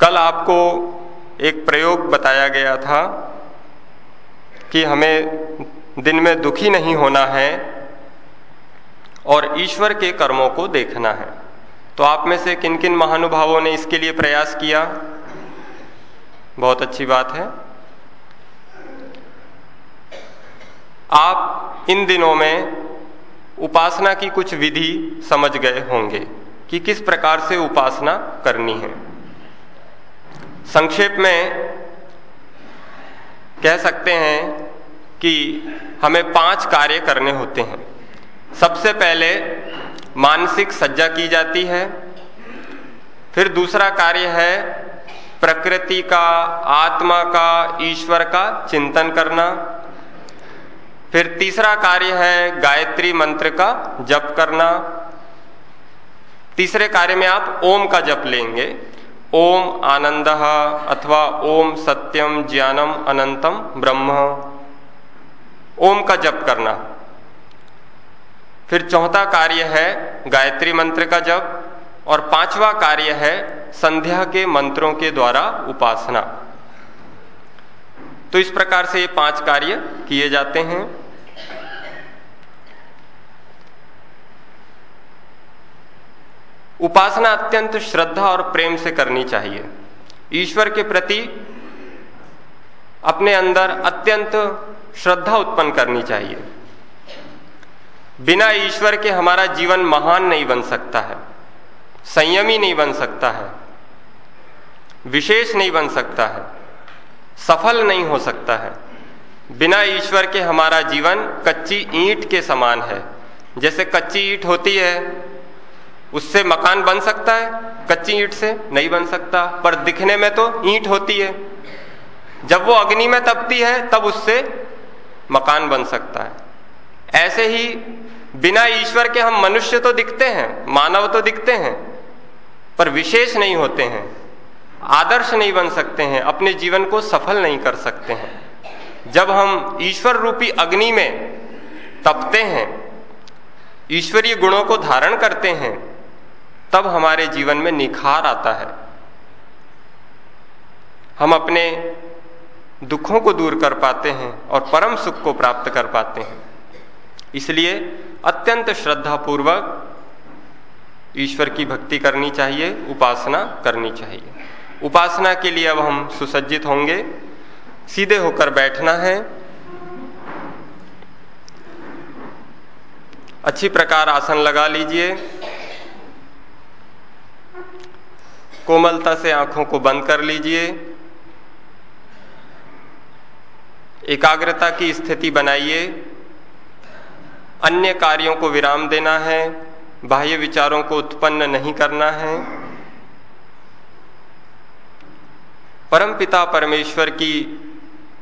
कल आपको एक प्रयोग बताया गया था कि हमें दिन में दुखी नहीं होना है और ईश्वर के कर्मों को देखना है। तो आप में से किन किन महानुभावों ने इसके लिए प्रयास किया? बहुत अच्छी बात है। आप इन दिनों में उपासना की कुछ विधि समझ गए होंगे कि किस प्रकार से उपासना करनी है। संक्षेप में कह सकते हैं कि हमें पाँच कार्य करने होते हैं। सबसे पहले मानसिक सज्जा की जाती है। फिर दूसरा कार्य है प्रकृति का, आत्मा का, ईश्वर का चिंतन करना। फिर तीसरा कार्य है गायत्री मंत्र का जप करना। तीसरे कार्य में आप ओम का जप लेंगे। ओम आनंद अथवा ओम सत्यम ज्ञानम अनंतम ब्रह्म। ओम का जप करना। फिर चौथा कार्य है गायत्री मंत्र का जप और पांचवा कार्य है संध्या के मंत्रों के द्वारा उपासना। तो इस प्रकार से ये पाँच कार्य किए जाते हैं। उपासना अत्यंत श्रद्धा और प्रेम से करनी चाहिए। ईश्वर के प्रति अपने अंदर अत्यंत श्रद्धा उत्पन्न करनी चाहिए। बिना ईश्वर के हमारा जीवन महान नहीं बन सकता है, संयमी नहीं बन सकता है, विशेष नहीं बन सकता है, सफल नहीं हो सकता है। बिना ईश्वर के हमारा जीवन कच्ची ईंट के समान है। जैसे कच्ची ईंट होती है उससे मकान बन सकता है, कच्ची ईंट से नहीं बन सकता, पर दिखने में तो ईंट होती है। जब वो अग्नि में तपती है, तब उससे मकान बन सकता है। ऐसे ही बिना ईश्वर के हम मनुष्य तो दिखते हैं, मानव तो दिखते हैं, पर विशेष नहीं होते हैं, आदर्श नहीं बन सकते हैं, अपने जीवन को सफल नहीं कर सकते हैं। जब हम ईश्वर रूपी अग्नि में तपते हैं, ईश्वरीय गुणों को धारण करते हैं तब हमारे जीवन में निखार आता है। हम अपने दुखों को दूर कर पाते हैं और परम सुख को प्राप्त कर पाते हैं। इसलिए अत्यंत श्रद्धा पूर्वक ईश्वर की भक्ति करनी चाहिए, उपासना करनी चाहिए। उपासना के लिए अब हम सुसज्जित होंगे। सीधे होकर बैठना है। अच्छी प्रकार आसन लगा लीजिए। कोमलता से आँखों को बंद कर लीजिए। एकाग्रता की स्थिति बनाइए। अन्य कार्यों को विराम देना है। बाह्य विचारों को उत्पन्न नहीं करना है। परम पिता परमेश्वर की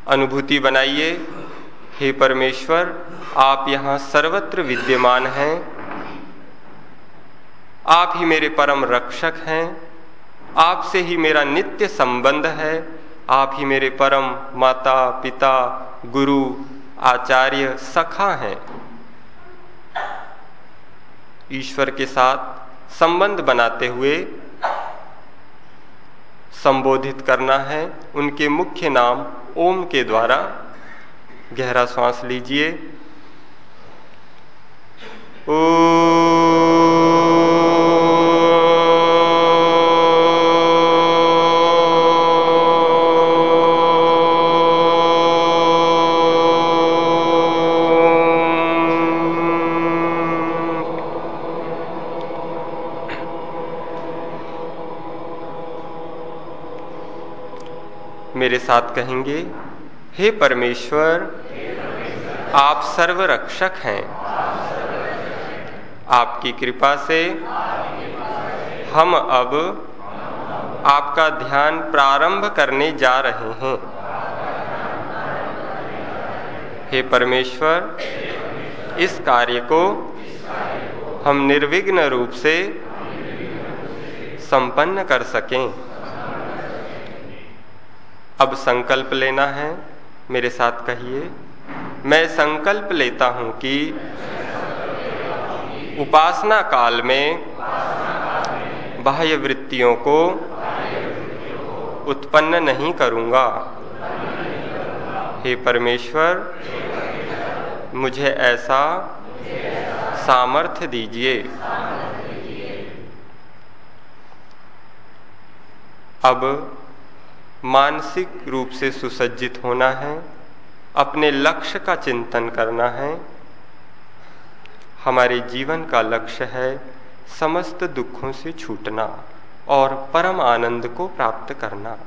अनुभूति बनाइए। हे परमेश्वर, आप यहाँ सर्वत्र विद्यमान हैं। आप ही मेरे परम रक्षक हैं। आपसे ही मेरा नित्य संबंध है। आप ही मेरे परम माता, पिता, गुरु, आचार्य, सखा हैं। ईश्वर के साथ संबंध बनाते हुए संबोधित करना है। उनके मुख्य नाम ओम के द्वारा। गहरा श्वास लीजिए। ओ साथ कहेंगे, हे परमेश्वर, आप सर्वरक्षक हैं। आपकी कृपा से हम अब आपका ध्यान प्रारंभ करने जा रहे हैं। हे परमेश्वर, इस कार्य को हम निर्विघ्न रूप से संपन्न कर सकें। अब संकल्प लेना है, मेरे साथ कहिए। मैं संकल्प लेता हूँ कि उपासना काल में बाह्य वृत्तियों को उत्पन्न नहीं करूँगा। हे परमेश्वर, मुझे ऐसा सामर्थ्य दीजिए। अब मानसिक रूप से सुसज्जित होना है, अपने लक्ष्य का चिंतन करना है। हमारे जीवन का लक्ष्य है समस्त दुखों से छूटना और परम आनंद को प्राप्त करना।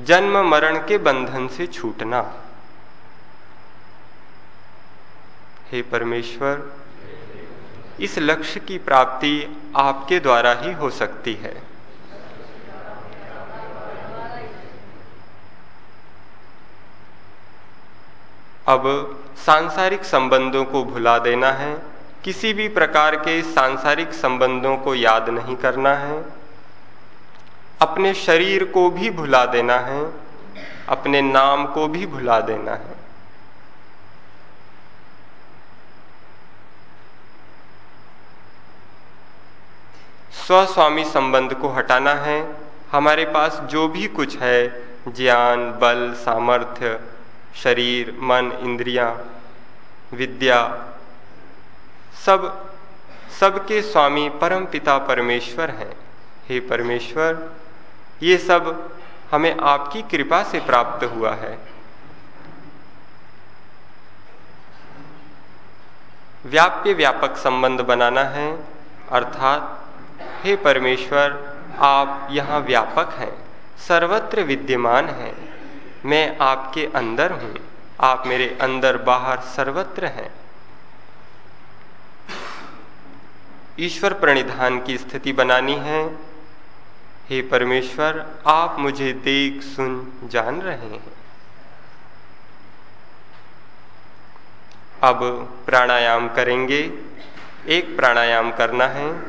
जन्म मरण के बंधन से छूटना। हे परमेश्वर, इस लक्ष्य की प्राप्ति आपके द्वारा ही हो सकती है। अब सांसारिक संबंधों को भुला देना है। किसी भी प्रकार के सांसारिक संबंधों को याद नहीं करना है। अपने शरीर को भी भुला देना है। अपने नाम को भी भुला देना है। स्वस्वामी संबंध को हटाना है। हमारे पास जो भी कुछ है, ज्ञान, बल, सामर्थ्य शरीर मन इंद्रियाँ, विद्या सब सबके स्वामी परम पिता परमेश्वर हैं। हे परमेश्वर ये सब हमें आपकी कृपा से प्राप्त हुआ है। व्याप्य व्यापक संबंध बनाना है अर्थात हे परमेश्वर आप यहाँ व्यापक हैं सर्वत्र विद्यमान हैं। मैं आपके अंदर हूँ। आप मेरे अंदर बाहर सर्वत्र हैं। ईश्वर प्रणिधान की स्थिति बनानी है। हे परमेश्वर, आप मुझे देख, सुन, जान रहे हैं। अब प्राणायाम करेंगे। एक प्राणायाम करना है।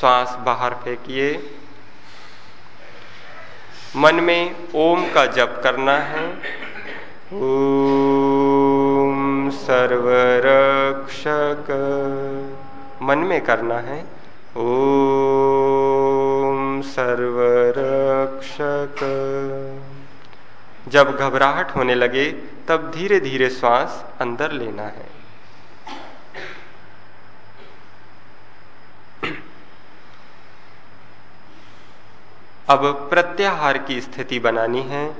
श्वास बाहर फेंकिए। मन में ओम का जप करना है। ओम सर्वरक्षक। मन में करना है। ओम सर्वरक्षक। जब घबराहट होने लगे, तब धीरे धीरे श्वास अंदर लेना है। अब प्रत्याहार की स्थिति बनानी है।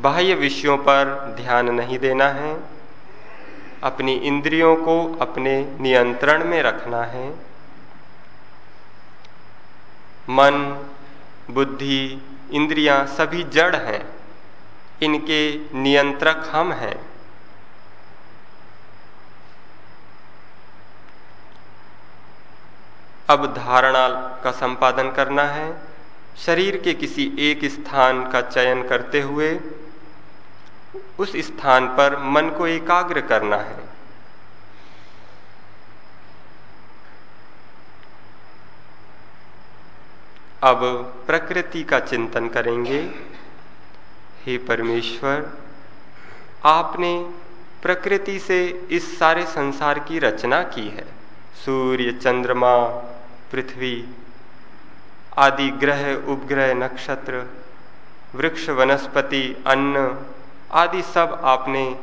बाह्य विषयों पर ध्यान नहीं देना है। अपनी इंद्रियों को अपने नियंत्रण में रखना है। मन, बुद्धि, इंद्रियाँ सभी जड़ हैं। इनके नियंत्रक हम हैं। अब धारणा का संपादन करना है। शरीर के किसी एक स्थान का चयन करते हुए उस स्थान पर मन को एकाग्र करना है। अब प्रकृति का चिंतन करेंगे। हे परमेश्वर, आपने प्रकृति से इस सारे संसार की रचना की है। सूर्य, चंद्रमा, पृथ्वी आदि ग्रह, उपग्रह, नक्षत्र, वृक्ष, वनस्पति, अन्न आदि सब आपने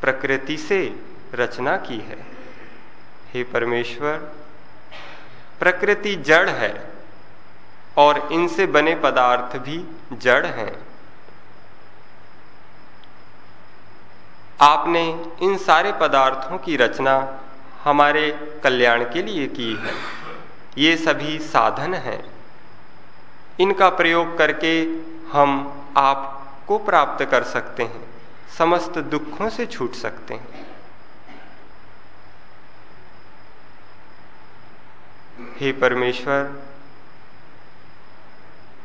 प्रकृति से रचना की है। हे परमेश्वर, प्रकृति जड़ है और इनसे बने पदार्थ भी जड़ हैं। आपने इन सारे पदार्थों की रचना हमारे कल्याण के लिए की है। ये सभी साधन हैं। इनका प्रयोग करके हम आपको प्राप्त कर सकते हैं, समस्त दुखों से छूट सकते हैं। हे परमेश्वर,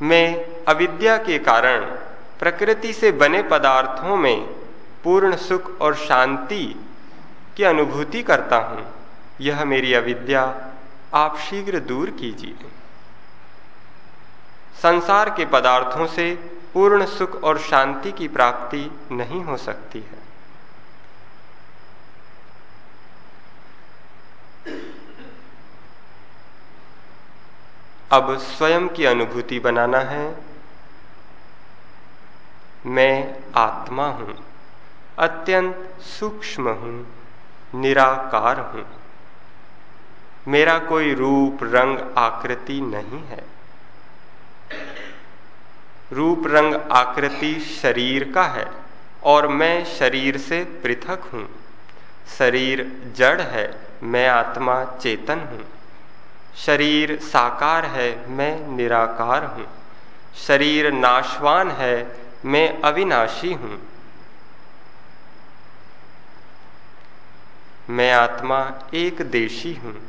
मैं अविद्या के कारण प्रकृति से बने पदार्थों में पूर्ण सुख और शांति की अनुभूति करता हूँ। यह मेरी अविद्या, आप शीघ्र दूर कीजिए। संसार के पदार्थों से पूर्ण सुख और शांति की प्राप्ति नहीं हो सकती है। अब स्वयं की अनुभूति बनाना है। मैं आत्मा हूँ, अत्यंत सूक्ष्म हूँ, निराकार हूँ। मेरा कोई रूप, रंग, आकृति नहीं है। रूप रंग आकृति शरीर का है और मैं शरीर से पृथक हूँ। शरीर जड़ है, मैं आत्मा चेतन हूँ। शरीर साकार है, मैं निराकार हूँ। शरीर नाशवान है, मैं अविनाशी हूँ। मैं आत्मा एक देशी हूँ।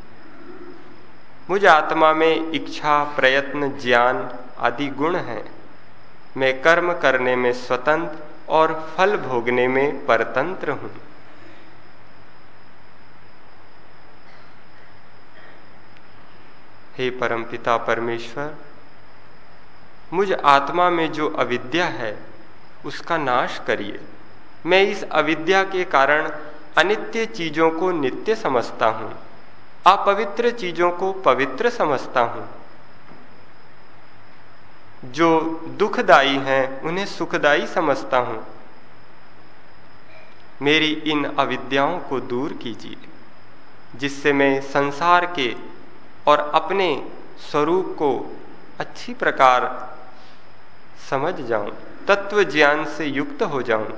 मुझ आत्मा में इच्छा, प्रयत्न, ज्ञान आदि गुण हैं। मैं कर्म करने में स्वतंत्र और फल भोगने में परतंत्र हूँ। हे परमपिता परमेश्वर, मुझ आत्मा में जो अविद्या है, उसका नाश करिए। मैं इस अविद्या के कारण अनित्य चीज़ों को नित्य समझता हूँ। अपवित्र चीज़ों को पवित्र समझता हूँ। जो दुखदाई हैं, उन्हें सुखदाई समझता हूँ। मेरी इन अविद्याओं को दूर कीजिए, जिससे मैं संसार के और अपने स्वरूप को अच्छी प्रकार समझ जाऊँ तत्व ज्ञान से युक्त हो जाऊँ,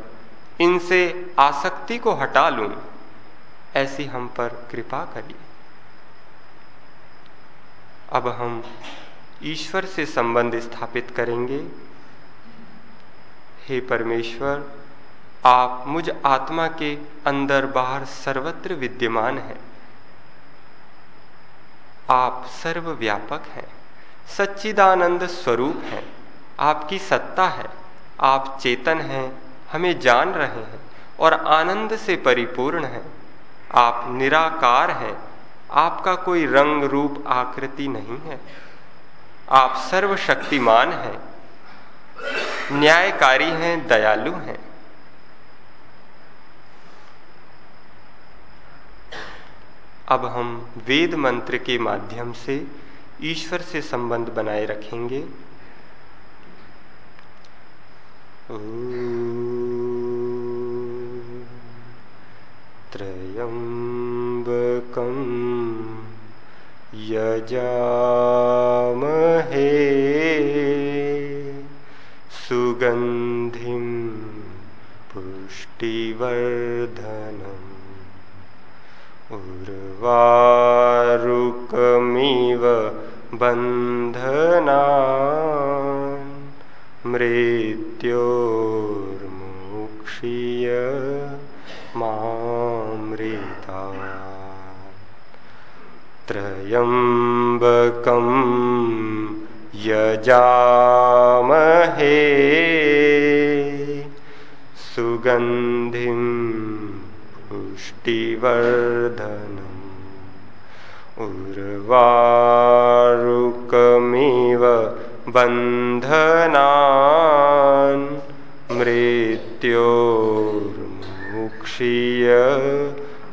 इनसे आसक्ति को हटा लूँ, ऐसी हम पर कृपा करिए। अब हम ईश्वर से संबंध स्थापित करेंगे। हे परमेश्वर, आप मुझ आत्मा के अंदर बाहर सर्वत्र विद्यमान हैं। आप सर्वव्यापक हैं, सच्चिदानंद स्वरूप हैं, आपकी सत्ता है, आप चेतन हैं, हमें जान रहे हैं और आनंद से परिपूर्ण हैं। आप निराकार हैं, आपका कोई रंग रूप आकृति नहीं है। आप सर्वशक्तिमान हैं। न्यायकारी हैं, दयालु हैं। अब हम वेद मंत्र के माध्यम से ईश्वर से संबंध बनाए रखेंगे। त्रयम्बकं यजामहे सुगन्धिं पुष्टिवर्धनम् उर्वारुकमिव बन्धना मृत्योर्मुक्षीय मामृता त्र्यम्बकं यजामहे। सुगन्धिं पुष्टिवर्धनम् उर्वारुकमिव बन्धनान् मृत्योर्मुक्षीय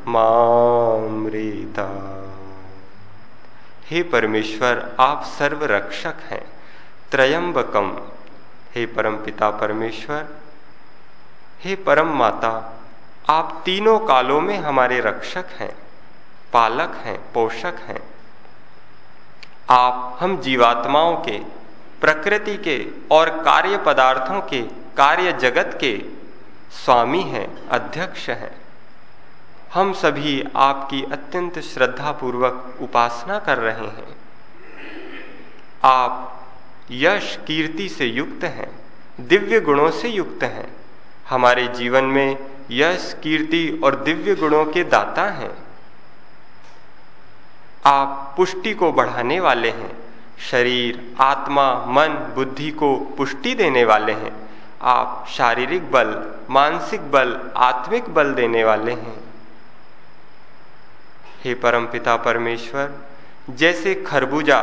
मामृता। हे परमेश्वर, आप सर्वरक्षक हैं। त्रयंबकम। हे परम पिता परमेश्वर, हे परम माता, आप तीनों कालों में हमारे रक्षक हैं, पालक हैं, पोषक हैं। आप हम जीवात्माओं के, प्रकृति के और कार्य पदार्थों के कार्य जगत के स्वामी हैं, अध्यक्ष हैं। हम सभी आपकी अत्यंत श्रद्धापूर्वक उपासना कर रहे हैं। आप यश कीर्ति से युक्त हैं, दिव्य गुणों से युक्त हैं। हमारे जीवन में यश, कीर्ति और दिव्य गुणों के दाता हैं। आप पुष्टि को बढ़ाने वाले हैं, शरीर, आत्मा, मन, बुद्धि को पुष्टि देने वाले हैं। आप शारीरिक बल, मानसिक बल, आत्मिक बल देने वाले हैं। हे परमपिता परमेश्वर, जैसे खरबूजा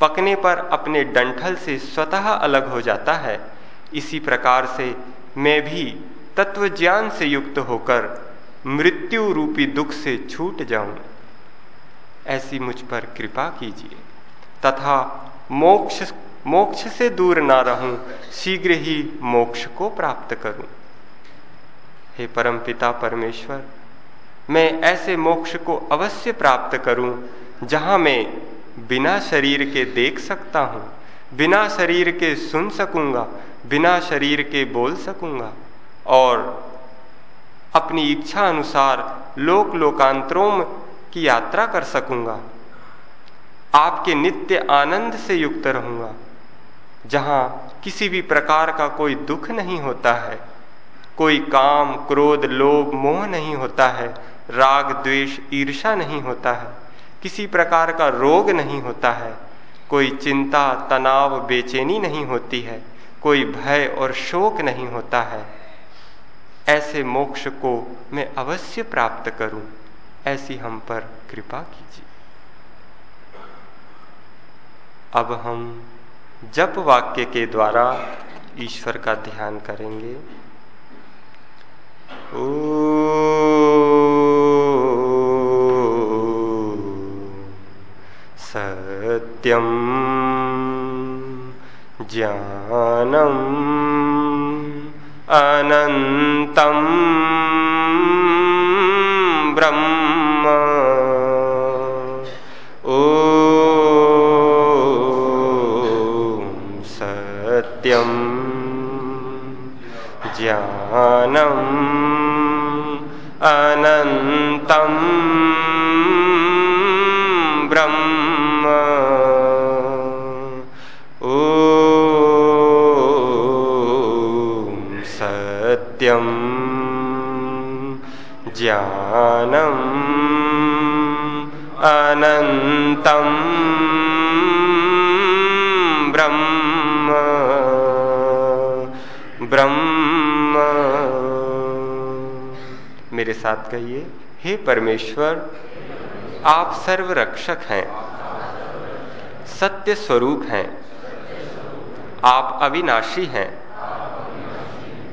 पकने पर अपने डंठल से स्वतः अलग हो जाता है, इसी प्रकार से मैं भी तत्व ज्ञान से युक्त होकर मृत्यु रूपी दुख से छूट जाऊँ। ऐसी मुझ पर कृपा कीजिए, तथा मोक्ष मोक्ष से दूर ना रहूँ, शीघ्र ही मोक्ष को प्राप्त करूँ। हे परम पिता परमेश्वर मैं ऐसे मोक्ष को अवश्य प्राप्त करूँ, जहाँ मैं बिना शरीर के देख सकता हूँ, बिना शरीर के सुन सकूँगा, बिना शरीर के बोल सकूँगा, और अपनी इच्छा अनुसार लोक लोकांतरों की यात्रा कर सकूँगा। आपके नित्य आनंद से युक्त रहूँगा, जहाँ किसी भी प्रकार का कोई दुख नहीं होता है, कोई काम, क्रोध, लोभ, मोह नहीं होता है राग, द्वेष ईर्षा नहीं होता है। किसी प्रकार का रोग नहीं होता है। कोई चिंता, तनाव, बेचैनी नहीं होती है। कोई भय और शोक नहीं होता है। ऐसे मोक्ष को मैं अवश्य प्राप्त करूँ। ऐसी हम पर कृपा कीजिए। अब हम जप वाक्य के द्वारा ईश्वर का ध्यान करेंगे। सत्यम ज्ञानम अनंतम साथ कहिए, हे परमेश्वर, आप सर्वरक्षक हैं, सत्य स्वरूप हैं, आप अविनाशी हैं,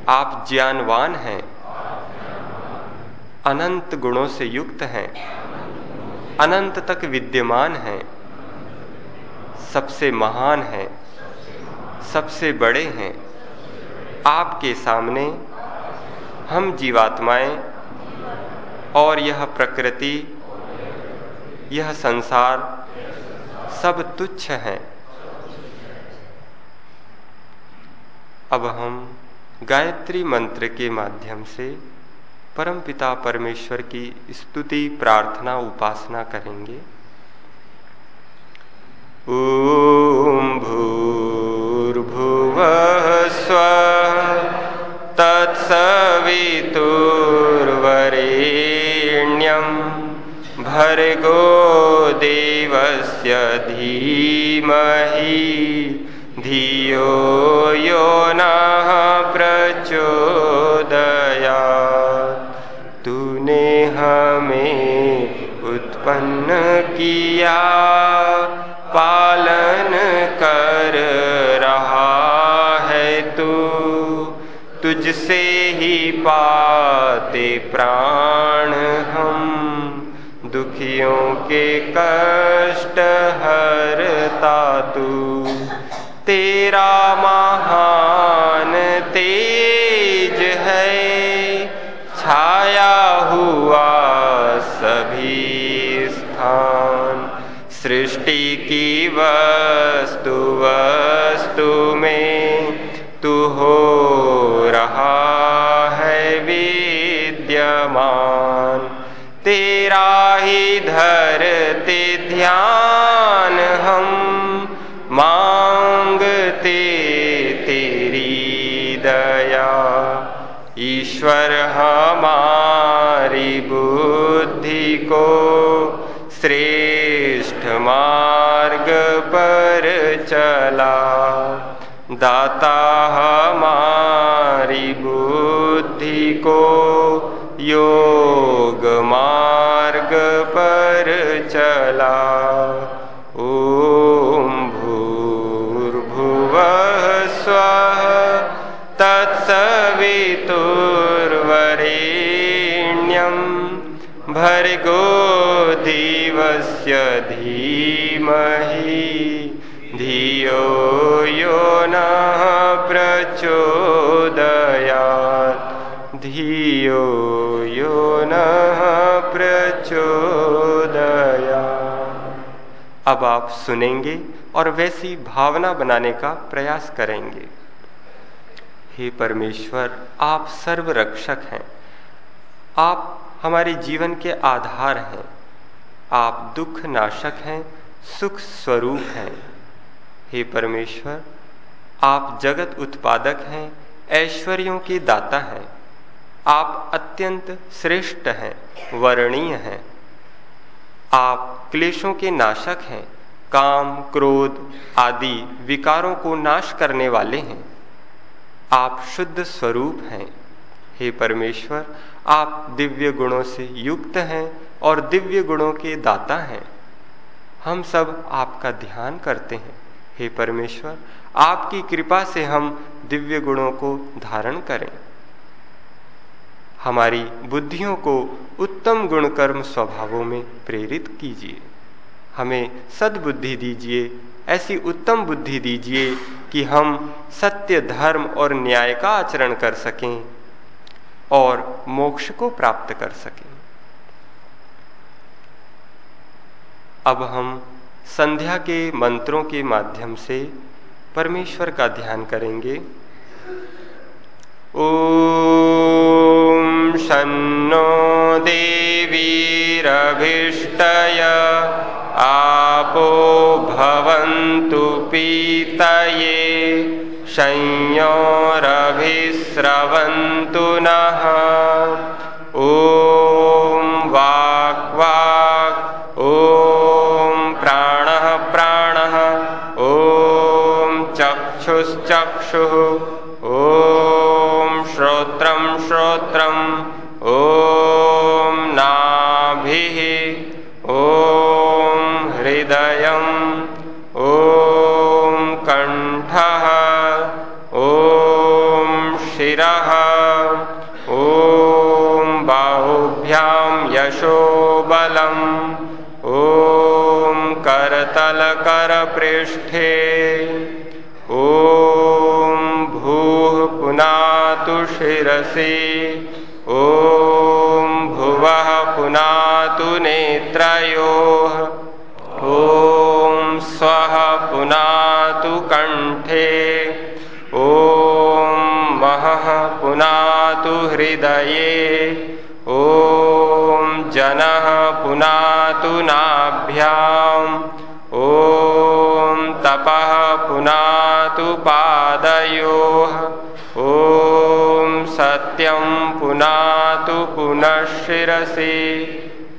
आप ज्ञानवान हैं, अनंत गुणों से युक्त हैं, अनंत तक विद्यमान हैं, सबसे महान हैं, सबसे बड़े हैं, आपके सामने हम जीवात्माएँ और यह प्रकृति, यह संसार सब तुच्छ है। अब हम गायत्री मंत्र के माध्यम से परमपिता परमेश्वर की स्तुति, प्रार्थना, उपासना करेंगे। ओम देवस्य धीमहि धियो यो नः प्रचोदयात्। तूने हमें उत्पन्न किया, पालन कर रहा है तू। तुझसे ही पाते प्राण हम। दुखियों के कष्ट हरता तू। तेरा महान तेज है, छाया हुआ सभी स्थान। सृष्टि की वस्तु वस्तु में तू हो। ही धरते ध्यान हम, मांगते तेरी दया। ईश्वर हमारी बुद्धि को श्रेष्ठ मार्ग पर चला। दाता हमारी बुद्धि को योग मार्ग पर चला। ओम भूर्भुव स्व तत्सवितुर्वरेण्यं भर्गो देवस्य धीमहि। धियो यो न प्रचोदयात् धियो यो न प्रचोदया। अब आप सुनेंगे और वैसी भावना बनाने का प्रयास करेंगे। हे परमेश्वर, आप सर्वरक्षक हैं। आप हमारे जीवन के आधार हैं। आप दुख नाशक हैं सुख स्वरूप हैं। हे परमेश्वर, आप जगत उत्पादक हैं, ऐश्वर्यों के दाता हैं। आप अत्यंत श्रेष्ठ हैं, वर्णीय हैं। आप क्लेशों के नाशक हैं, काम, क्रोध आदि विकारों को नाश करने वाले हैं। आप शुद्ध स्वरूप हैं। हे परमेश्वर, आप दिव्य गुणों से युक्त हैं और दिव्य गुणों के दाता हैं। हम सब आपका ध्यान करते हैं। हे परमेश्वर, आपकी कृपा से हम दिव्य गुणों को धारण करें। हमारी बुद्धियों को उत्तम गुणकर्म स्वभावों में प्रेरित कीजिए। हमें सद्बुद्धि दीजिए, ऐसी उत्तम बुद्धि दीजिए कि हम सत्य, धर्म और न्याय का आचरण कर सकें और मोक्ष को प्राप्त कर सकें। अब हम संध्या के मंत्रों के माध्यम से परमेश्वर का ध्यान करेंगे। शन्नो देवीरभिष्टय आपो भवन्तु पीतये। संयोरभिस्रवन्तु नः। ॐ वाक् वाक् ॐ प्राणः प्राणः ॐ चक्षुश्चक्षुः ॐ बाहुभ्यां यशोबलम् ॐ करतलकरपृष्ठे। ॐ भूः पुनातु शिरसि। ॐ भुवः पुनातु नेत्रयोः। हृदये। ॐ जनः पुनातु नाभ्याम् ॐ तपः पुनातु पादयोः। ॐ सत्यं पुनातु पुनः शिरसि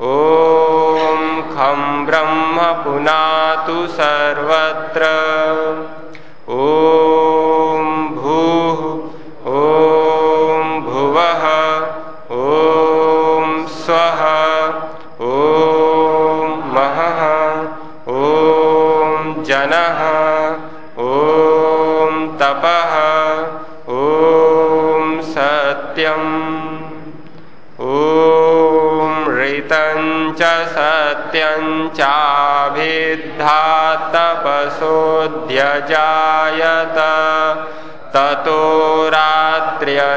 ॐ खं ब्रह्म पुनातु सर्वत्र तपसोऽध्यजायत ततो रात्र्यजायत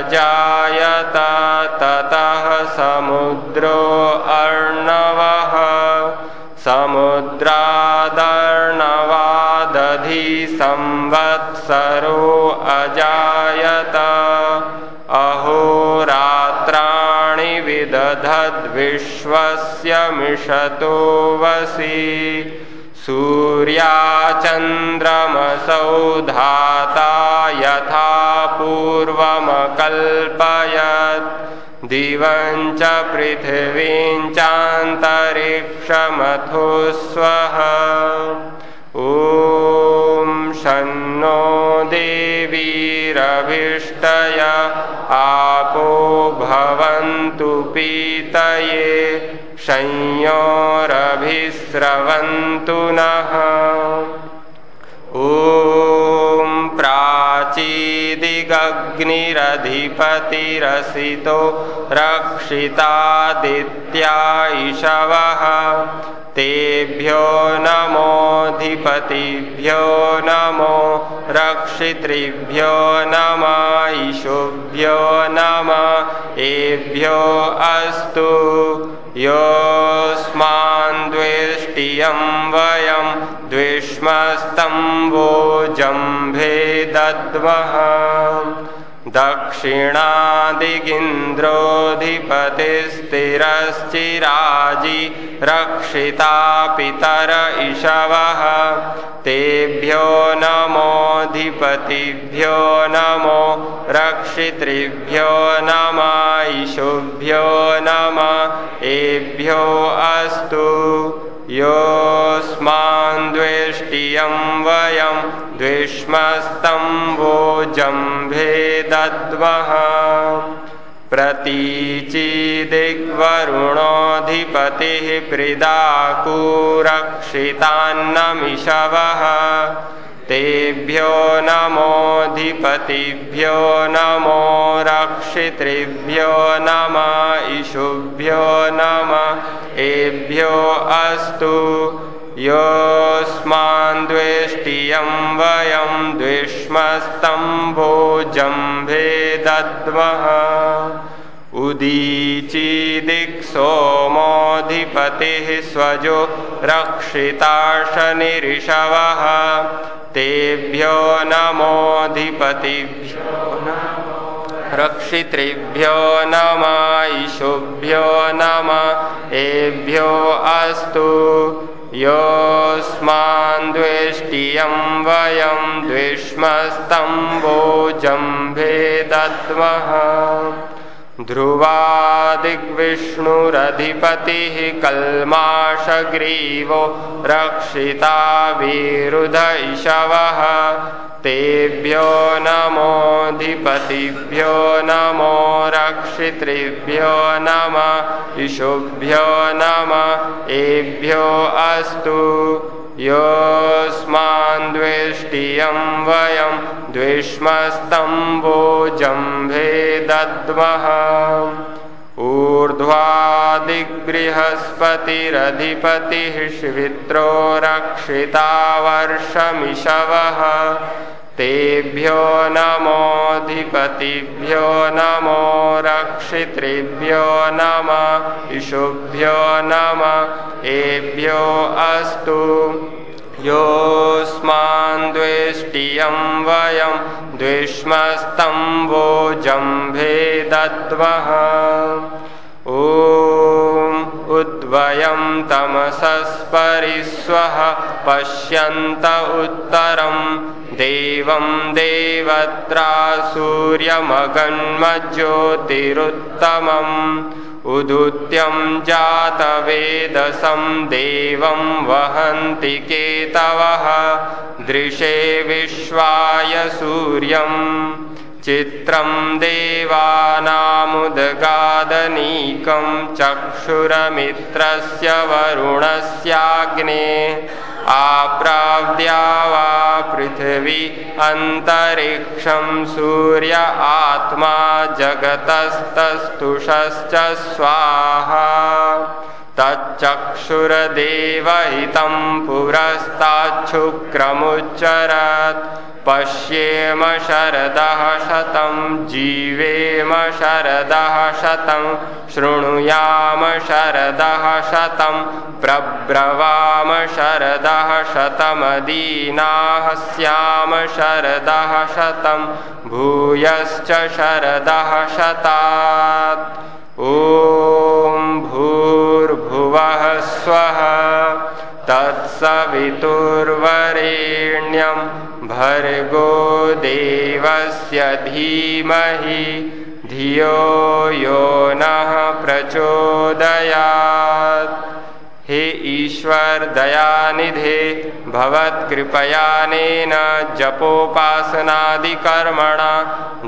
ततः समुद्रो अर्णवः समुद्रादर्णवादधि संवत्सरो अजायत अहोरात्राणि विदधद्विश्वस्य मिषतो वसि सूर्याचन्द्रमसौ धाता यथा पूर्वमकल्पयत् दिवं च पृथिवीं चान्तरिक्षमथो स्वः ॐ शन्नो देवीरभिष्टय आपो भवन्तु पीतये संयोरभिस्रवन्तु नः। ॐ प्राचीदिगग्निरधिपतिरसितो रक्षितादित्या इषवः तेभ्यो नमोऽधिपतिभ्यो नमो रक्षितृभ्यो नम ईशुभ्यो नम एभ्यो अस्तु योऽस्मान् द्वेष्टियं वयं द्विष्मस्तम्बोजम्भे दद्मः दक्षिणादिगिन्द्रोऽधिपतिस्थिरश्चिराजि रक्षिता पितर इषवः। तेभ्यो नमोऽधिपतिभ्यो नमो रक्षितृभ्यो नम ईशुभ्यो नम एभ्यो अस्तु योऽस्मान् द्वेष्टियं वयं द्विष्मस्तम्भोजम्भे दद्मः प्रतीचिदिग्वरुणोऽधिपतिः प्रिदाकुरक्षितान्नमिषवः तेभ्यो नमोऽधिपतिभ्यो नमो रक्षितृभ्यो नम इषुभ्यो नम एभ्यो अस्तु योऽस्मान्द्वेष्टियं वयं द्विष्मस्तं भोजं भे उदीचिदिक्सोमोऽधिपतिः स्वजो रक्षिताशनिरिषवः। तेभ्यो नमोऽधिपतिभ्यो रक्षितृभ्यो नम ईशुभ्यो नम। एभ्यो अस्तु। योऽस्मान् द्वेष्टियं वयं द्विष्मस्तम्भोजम्भे दद्मः ध्रुवादिग्विष्णुरधिपतिः कल्माषग्रीवो रक्षिता विरुध इषवः तेभ्यो नमोऽधिपतिभ्यो नमो रक्षितृभ्यो नम इषुभ्यो नम एभ्यो अस्तु योऽस्मान्द्वेष्टियं वयं द्विष्मस्तम्बोजम्भे दद्मः ऊर्ध्वादिगृहस्पतिरधिपतिः श्वित्रो रक्षिता वर्षमिषवः तेभ्यो नमोऽधिपतिभ्यो नमो रक्षितृभ्यो नम इषुभ्यो नम एभ्यो अस्तु। योऽस्मान्द्वेष्ट्यं वयं द्विष्मस्तं दद्वः ओ उद्वयं तमसस्परिस्वः पश्यन्त उत्तरं। देवं देवत्रा सूर्यमगन्मज्योतिरुत्तमम्। उदुत्यं जातवेदसं देवं वहन्ति केतवः। दृशे विश्वाय सूर्यम् चित्रं देवानामुदगादनीकं चक्षुरमित्रस्य वरुणस्याग्ने आप्राव्या वा पृथिवी अन्तरिक्षं सूर्य आत्मा जगतस्तस्तुषश्च स्वाहा। तच्चक्षुरदेवहितं पुरस्ताच्छुक्रमुच्चरत् पश्येम शरदः शतं जीवेम शरदः शतं शृणुयाम शरदः शतं प्रब्रवाम शरदः शतमदीनाः स्याम शरदः शतं भूयश्च शरदः शतात्। ॐ भूर्भुवः स्वः तत्सवितुर्वरेण्यं भर्गो देवस्य धीमहि धियो यो नः प्रचोदयात्। हे ईश्वर दयानिधे भवत्कृपयानेन जपोपासनादिकर्मणा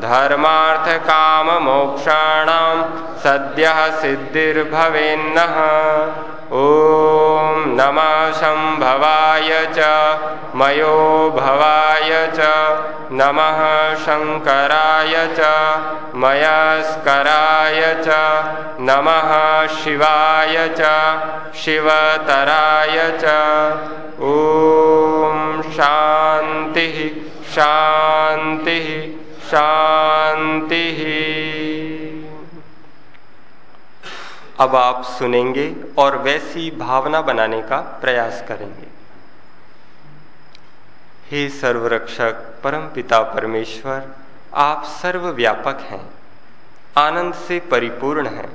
धर्मार्थकाममोक्षाणां सद्यः सिद्धिर्भवेन्नः ॐ नमः शम्भवाय च मयो भवाय च नमः शङ्कराय च मयस्कराय च नमः शिवाय च शिवतराय च ॐ शान्तिः शांति शांति अब आप सुनेंगे और वैसी भावना बनाने का प्रयास करेंगे। हे सर्वरक्षक, परम पिता परमेश्वर, आप सर्वव्यापक हैं, आनंद से परिपूर्ण हैं।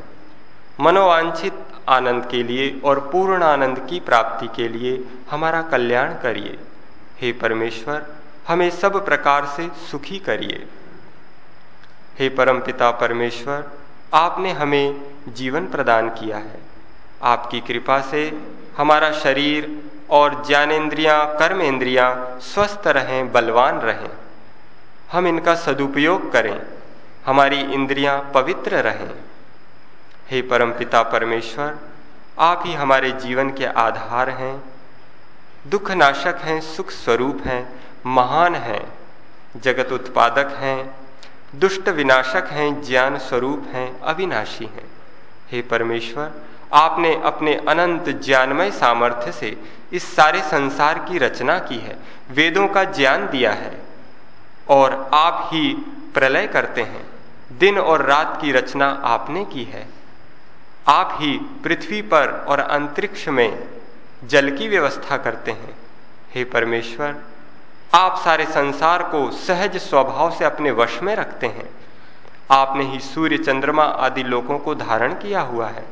मनोवांछित आनंद के लिए और पूर्ण आनंद की प्राप्ति के लिए हमारा कल्याण करिए। हे परमेश्वर, हमें सब प्रकार से सुखी करिए। हे परम पिता परमेश्वर आपने हमें जीवन प्रदान किया है। आपकी कृपा से हमारा शरीर और ज्ञानेन्द्रियाँ कर्मेंद्रियाँ स्वस्थ रहें, बलवान रहें। हम इनका सदुपयोग करें। हमारी इंद्रियाँ पवित्र रहें। हे परम पिता परमेश्वर, आप ही हमारे जीवन के आधार हैं। दुख नाशक हैं, सुख स्वरूप हैं, महान हैं, जगत उत्पादक हैं दुष्ट विनाशक हैं, ज्ञान स्वरूप हैं, अविनाशी हैं। हे परमेश्वर, आपने अपने अनंत ज्ञानमय सामर्थ्य से इस सारे संसार की रचना की है, वेदों का ज्ञान दिया है, और आप ही प्रलय करते हैं, दिन और रात की रचना आपने की है। आप ही पृथ्वी पर और अंतरिक्ष में जल की व्यवस्था करते हैं। हे परमेश्वर आप सारे संसार को सहज स्वभाव से अपने वश में रखते हैं। आपने ही सूर्य चंद्रमा आदि लोगों को धारण किया हुआ है।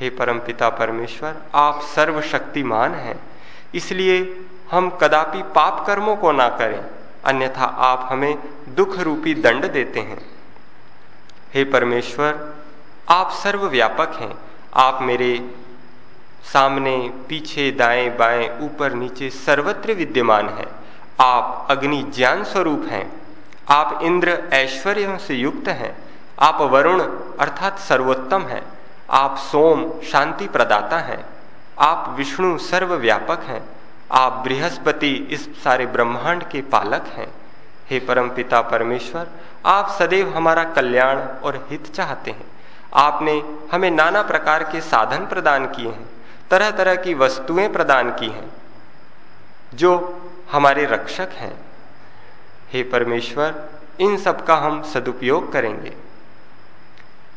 हे परम पिता परमेश्वर, आप सर्वशक्तिमान हैं। इसलिए हम कदापि पाप कर्मों को ना करें, अन्यथा आप हमें दुख रूपी दंड देते हैं। हे परमेश्वर, आप सर्वव्यापक हैं। आप मेरे सामने, पीछे, दाएँ, बाएँ, ऊपर, नीचे सर्वत्र विद्यमान हैं। आप अग्नि ज्ञान स्वरूप हैं। आप इंद्र ऐश्वर्य से युक्त हैं। आप वरुण अर्थात सर्वोत्तम हैं। आप सोम शांति प्रदाता हैं। आप विष्णु सर्वव्यापक हैं। आप बृहस्पति इस सारे ब्रह्मांड के पालक हैं। हे परम पिता परमेश्वर, आप सदैव हमारा कल्याण और हित चाहते हैं। आपने हमें नाना प्रकार के साधन प्रदान किए हैं। तरह तरह की वस्तुएँ प्रदान की हैं। जो हमारे रक्षक हैं। हे परमेश्वर, इन सब का हम सदुपयोग करेंगे।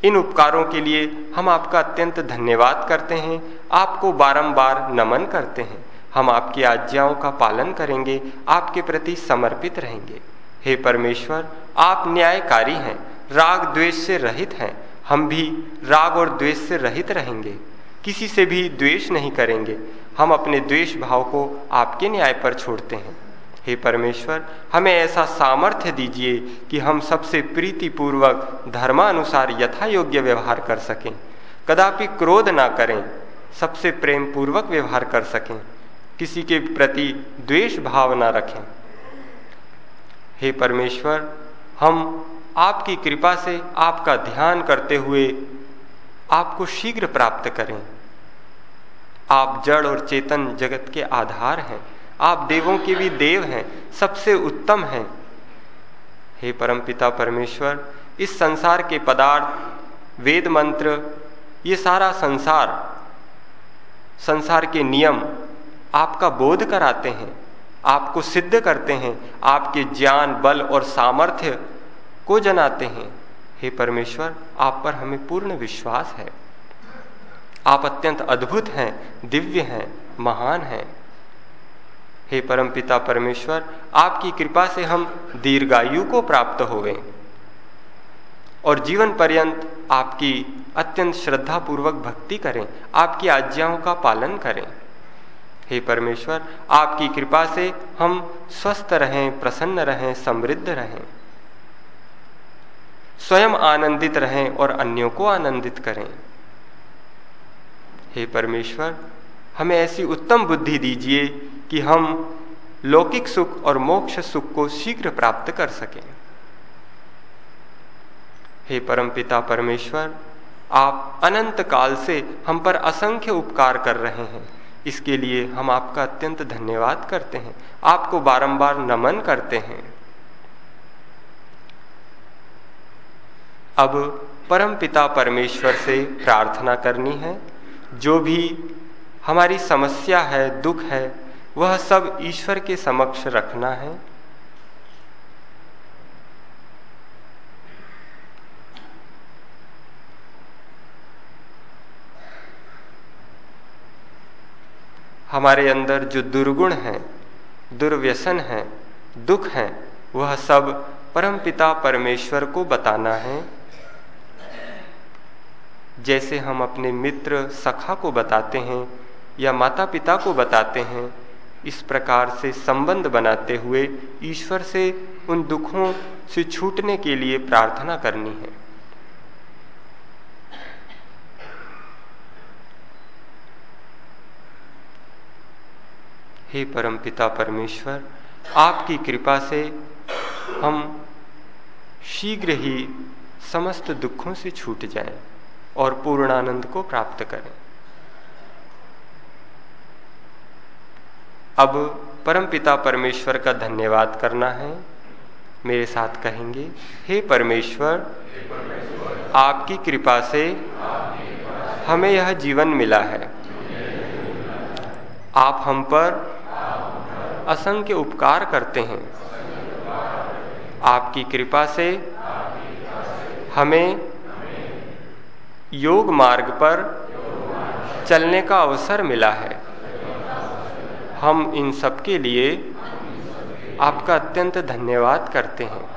इन उपकारों के लिए हम आपका अत्यंत धन्यवाद करते हैं। आपको बारंबार नमन करते हैं। हम आपकी आज्ञाओं का पालन करेंगे। आपके प्रति समर्पित रहेंगे। हे परमेश्वर, आप न्यायकारी हैं। राग द्वेष से रहित हैं। हम भी राग और द्वेष से रहित रहेंगे। किसी से भी द्वेष नहीं करेंगे। हम अपने द्वेष भाव को आपके न्याय पर छोड़ते हैं। हे परमेश्वर, हमें ऐसा सामर्थ्य दीजिए कि हम सबसे प्रीतिपूर्वक धर्मानुसार यथा योग्य व्यवहार कर सकें। कदापि क्रोध ना करें, सबसे प्रेम पूर्वक व्यवहार कर सकें। किसी के प्रति द्वेष भाव ना रखें। हे परमेश्वर, हम आपकी कृपा से आपका ध्यान करते हुए आपको शीघ्र प्राप्त करें। आप जड़ और चेतन जगत के आधार हैं। आप देवों के भी देव हैं, सबसे उत्तम हैं। हे परमपिता परमेश्वर, इस संसार के पदार्थ, वेद मंत्र, ये सारा संसार संसार के नियम आपका बोध कराते हैं, आपको सिद्ध करते हैं, आपके ज्ञान, बल और सामर्थ्य को जनाते हैं। हे परमेश्वर, आप पर हमें पूर्ण विश्वास है। आप अत्यंत अद्भुत हैं, दिव्य हैं, महान हैं। हे परमपिता परमेश्वर, आपकी कृपा से हम दीर्घायु को प्राप्त हुए और जीवन पर्यंत आपकी अत्यंत श्रद्धापूर्वक भक्ति करें, आपकी आज्ञाओं का पालन करें। हे परमेश्वर, आपकी कृपा से हम स्वस्थ रहें, प्रसन्न रहें, समृद्ध रहें। स्वयं आनंदित रहें और अन्यों को आनंदित करें। हे परमेश्वर, हमें ऐसी उत्तम बुद्धि दीजिए कि हम लौकिक सुख और मोक्ष सुख को शीघ्र प्राप्त कर सकें। हे परमपिता परमेश्वर, आप अनंत काल से हम पर असंख्य उपकार कर रहे हैं। इसके लिए हम आपका अत्यंत धन्यवाद करते हैं। आपको बारंबार नमन करते हैं। अब परम पिता परमेश्वर से प्रार्थना करनी है। जो भी हमारी समस्या है, दुख है, वह सब ईश्वर के समक्ष रखना है। हमारे अंदर जो दुर्गुण हैं, दुर्व्यसन हैं, दुख हैं, वह सब परमपिता परमेश्वर को बताना है। जैसे हम अपने मित्र सखा को बताते हैं या माता पिता को बताते हैं, इस प्रकार से संबंध बनाते हुए ईश्वर से उन दुखों से छूटने के लिए प्रार्थना करनी है। हे परमपिता परमेश्वर, आपकी कृपा से हम शीघ्र ही समस्त दुखों से छूट जाएँ। और पूर्णानंद को प्राप्त करें। अब परमपिता परमेश्वर का धन्यवाद करना है। मेरे साथ कहेंगे, हे परमेश्वर, आपकी कृपा से हमें यह जीवन मिला है। आप हम पर असंख्य उपकार करते हैं। आपकी कृपा से हमें योग मार्ग पर चलने का अवसर मिला है। हम इन सब के लिए आपका अत्यंत धन्यवाद करते हैं।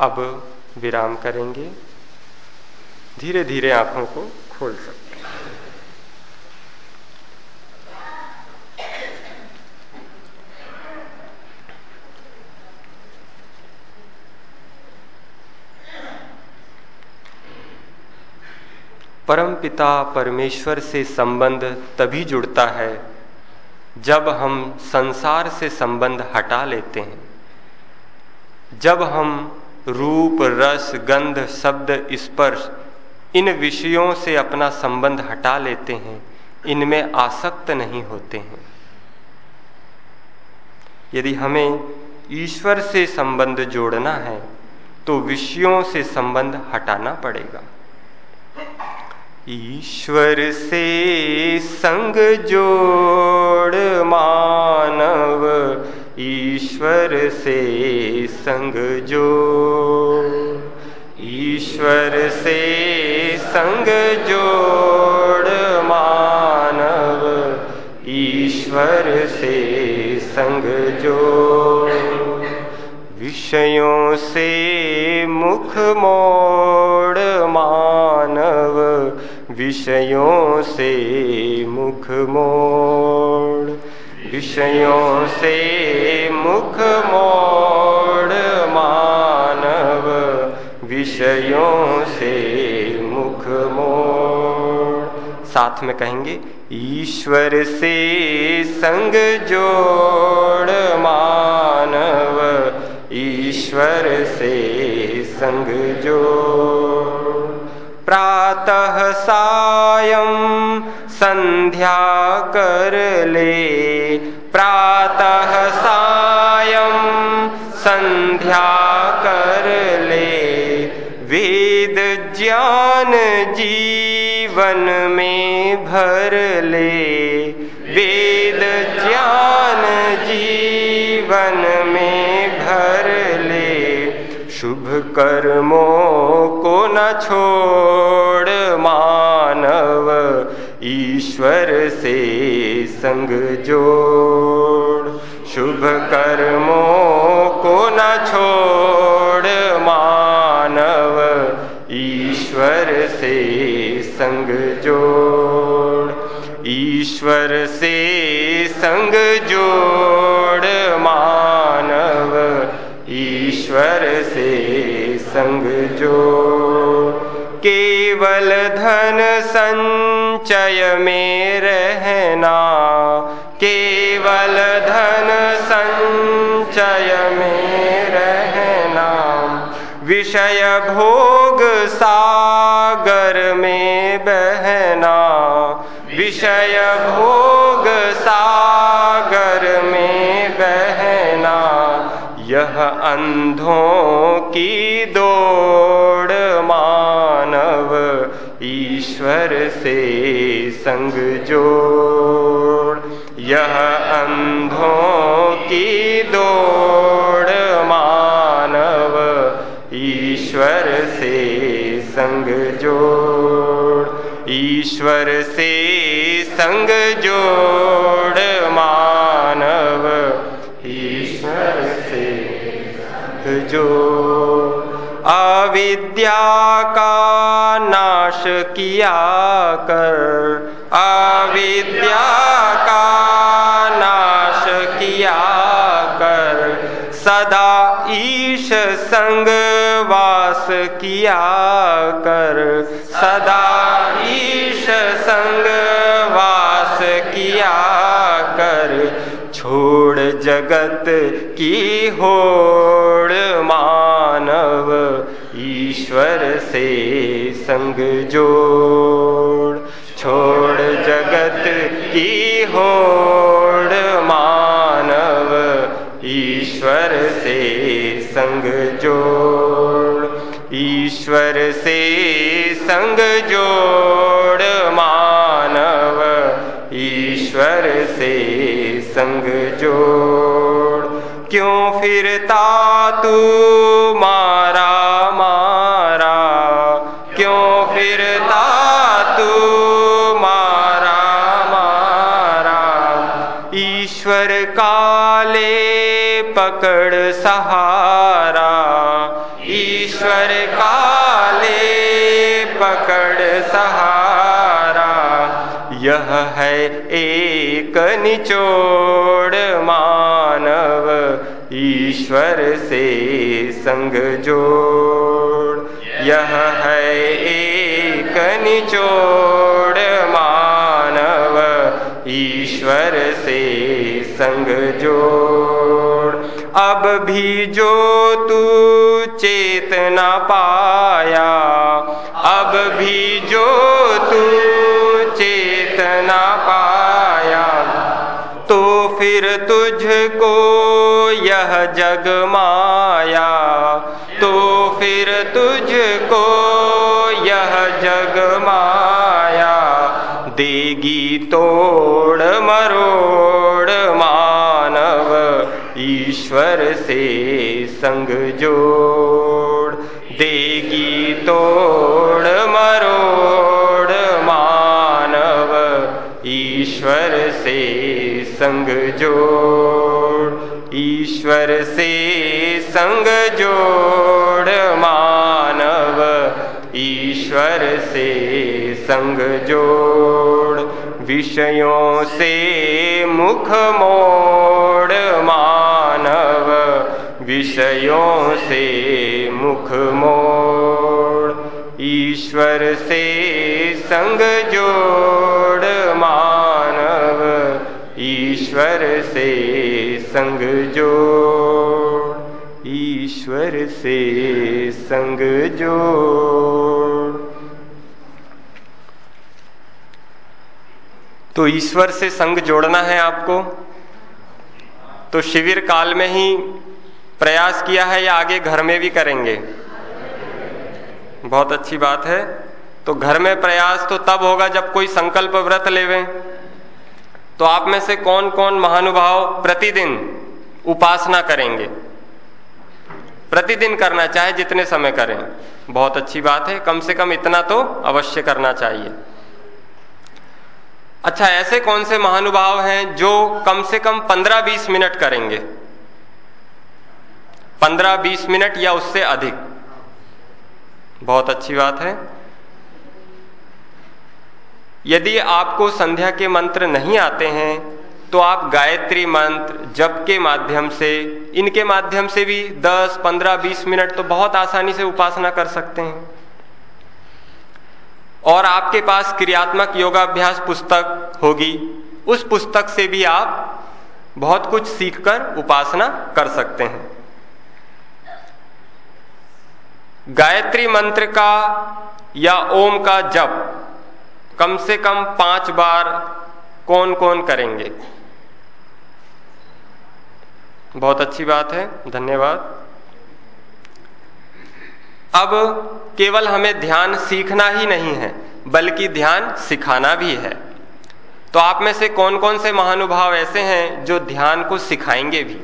अब विराम करेंगे। धीरे धीरे आँखों को खोल सकते परम पिता परमेश्वर से संबंध तभी जुड़ता है जब हम संसार से संबंध हटा लेते हैं। जब हम रूप, रस, गंध, शब्द, स्पर्श इन विषयों से अपना संबंध हटा लेते हैं, इनमें आसक्त नहीं होते हैं। यदि हमें ईश्वर से संबंध जोड़ना है तो विषयों से संबंध हटाना पड़ेगा। ईश्वर से संग जोड़ मानव, ईश्वर से संग जोड़, ईश्वर से संग जोड़ मानव, ईश्वर से संग जोड़। विषयों से मुख मोड़ मानव विषयों से मुख मोड़। विषयों से मुख मोड़ मानव। विषयों से मुख मोड़। साथ में कहेंगे, ईश्वर से संग जोड़ मानव। ईश्वर से संग जोड़ प्रातः सायं संध्या कर ले। प्रातः सायं संध्या कर ले। वेद ज्ञान जीवन में भर ले। वेद ज्ञान जीवन में शुभ कर्मों को न छोड़ मानव ईश्वर से संग जोड़। शुभ कर्मों को न छोड़ मानव ईश्वर से संग जोड़। ईश्वर से संग केवल धन संचय में रहना, केवल धन संचय में रहना। विषय भोग सागर में बहना, विषय भोग सागर में बहना। यह अंधों की दौड़ मानव ईश्वर से संग जोड़। यह अंधों की दौड़, मानव ईश्वर से संग जोड़। ईश्वर से संग जोड़, मानव ईश्वर से संग जो अविद्या का नाश किया कर, अविद्या का नाश किया कर, सदा ईश संग वास किया कर, सदा ईश संग वास किया कर, छोड़ जगत की होड़ मानव ईश्वर से संग जोड़, छोड़ जगत की होड़, मानव ईश्वर से संग जोड़, ईश्वर से संग जोड़, मानव ईश्वर से संग जोड़। क्यों फिरता तू मारा पकड़ सहारा, ईश्वर काले पकड़ सहारा। यह है एक निचोड़ मानव, ईश्वर से संग जोड़। यह है एक निचोड़ मानव, ईश्वर से संग जोड़। अब भी जो तू चेतना पाया, अब भी जो तू चेतना पाया तो फिर तुझको यह जग माया तो फिर तुझको यह जग माया, देगी तोड़ से संग जोड़, देगी तोड़ मरोड़ मानव ईश्वर से संग जोड़, ईश्वर से संग जोड़ मानव ईश्वर से संग जोड़, विषयों से मुख मोड़ मानव विषयों से मुख मोड़, ईश्वर से संग जोड़ मानव, ईश्वर से संग जोड़, ईश्वर से संग जोड़। तो ईश्वर से संग जोड़ना है आपको? तो शिविर काल में ही प्रयास किया है या आगे घर में भी करेंगे? बहुत अच्छी बात है। तो घर में प्रयास तो तब होगा जब कोई संकल्प व्रत लेवे। तो आप में से कौन कौन महानुभाव प्रतिदिन उपासना करेंगे? प्रतिदिन करना चाहे जितने समय करें। बहुत अच्छी बात है। कम से कम इतना तो अवश्य करना चाहिए। अच्छा ऐसे कौन से महानुभाव हैं जो कम से कम 15-20 मिनट करेंगे? 15-20 मिनट या उससे अधिक। बहुत अच्छी बात है। यदि आपको संध्या के मंत्र नहीं आते हैं तो आप गायत्री मंत्र जप के माध्यम से इनके माध्यम से भी 10, 15, 20 मिनट तो बहुत आसानी से उपासना कर सकते हैं। और आपके पास क्रियात्मक योगाभ्यास पुस्तक होगी उस पुस्तक से भी आप बहुत कुछ सीखकर उपासना कर सकते हैं। गायत्री मंत्र का या ओम का जप कम से कम पाँच बार कौन कौन करेंगे? बहुत अच्छी बात है, धन्यवाद। अब केवल हमें ध्यान सीखना ही नहीं है, बल्कि ध्यान सिखाना भी है। तो आप में से कौन कौन से महानुभाव ऐसे हैं जो ध्यान को सिखाएँगे भी?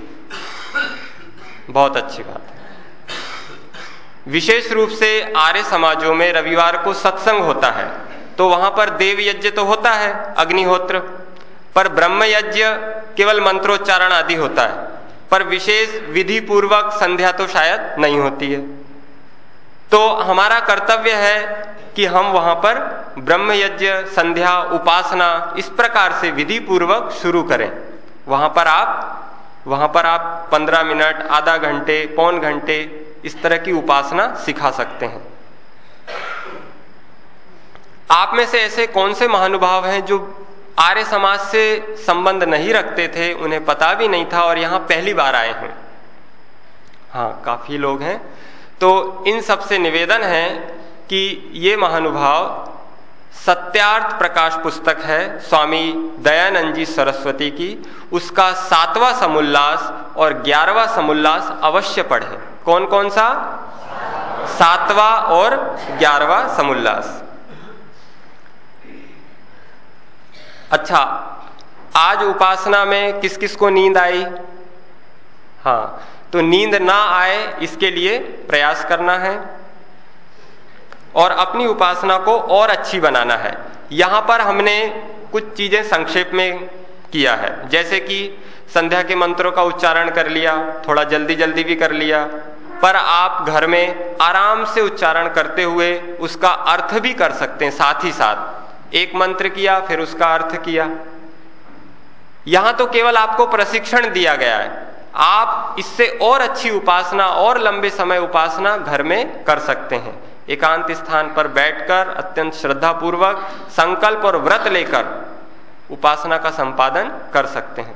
बहुत अच्छी बात है। विशेष रूप से आर्य समाजों में रविवार को सत्संग होता है तो वहाँ पर देव यज्ञ तो होता है, अग्निहोत्र। पर ब्रह्म यज्ञ केवल मंत्रोच्चारण आदि होता है, पर विशेष विधि पूर्वक संध्या तो शायद नहीं होती है। तो हमारा कर्तव्य है कि हम वहाँ पर ब्रह्म यज्ञ, संध्या, उपासना इस प्रकार से विधि पूर्वक शुरू करें। वहाँ पर आप, वहाँ पर आप पंद्रह मिनट, आधा घंटे, पौन घंटे इस तरह की उपासना सिखा सकते हैं। आप में से ऐसे कौन से महानुभाव हैं जो आर्य समाज से संबंध नहीं रखते थे, उन्हें पता भी नहीं था और यहाँ पहली बार आए हैं? हाँ काफ़ी लोग हैं। तो इन सबसे निवेदन है कि ये महानुभाव सत्यार्थ प्रकाश पुस्तक है स्वामी दयानंद जी सरस्वती की। उसका सातवां समुल्लास और ग्यारहवा समुल्लास अवश्य पढ़े। कौन कौन सा? सातवां और ग्यारहवा समुल्लास। अच्छा आज उपासना में किस किस को नींद आई? हाँ तो नींद ना आए इसके लिए प्रयास करना है और अपनी उपासना को और अच्छी बनाना है। यहाँ पर हमने कुछ चीज़ें संक्षेप में किया है। जैसे कि संध्या के मंत्रों का उच्चारण कर लिया, थोड़ा जल्दी जल्दी भी कर लिया पर आप घर में आराम से उच्चारण करते हुए उसका अर्थ भी कर सकते हैं साथ ही साथ। एक मंत्र किया, फिर उसका अर्थ किया। यहाँ तो केवल आपको प्रशिक्षण दिया गया है। आप इससे और अच्छी उपासना, और लंबे समय उपासना घर में कर सकते हैं। एकांत स्थान पर बैठकर अत्यंत श्रद्धा पूर्वक संकल्प और व्रत लेकर उपासना का संपादन कर सकते हैं।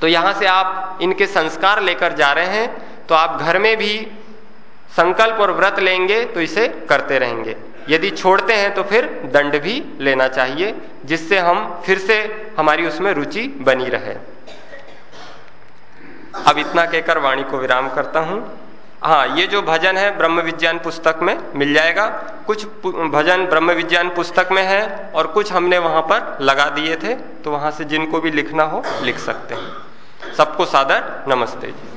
तो यहाँ से आप इनके संस्कार लेकर जा रहे हैं। तो आप घर में भी संकल्प और व्रत लेंगे तो इसे करते रहेंगे। यदि छोड़ते हैं तो फिर दंड भी लेना चाहिए, जिससे हम फिर से हमारी उसमें रुचि बनी रहे। अब इतना कहकर वाणी को विराम करता हूँ। हाँ ये जो भजन है ब्रह्म विज्ञान पुस्तक में मिल जाएगा। कुछ भजन ब्रह्म विज्ञान पुस्तक में है और कुछ हमने वहाँ पर लगा दिए थे तो वहाँ से जिनको भी लिखना हो लिख सकते हैं। सबको सादर नमस्ते जी।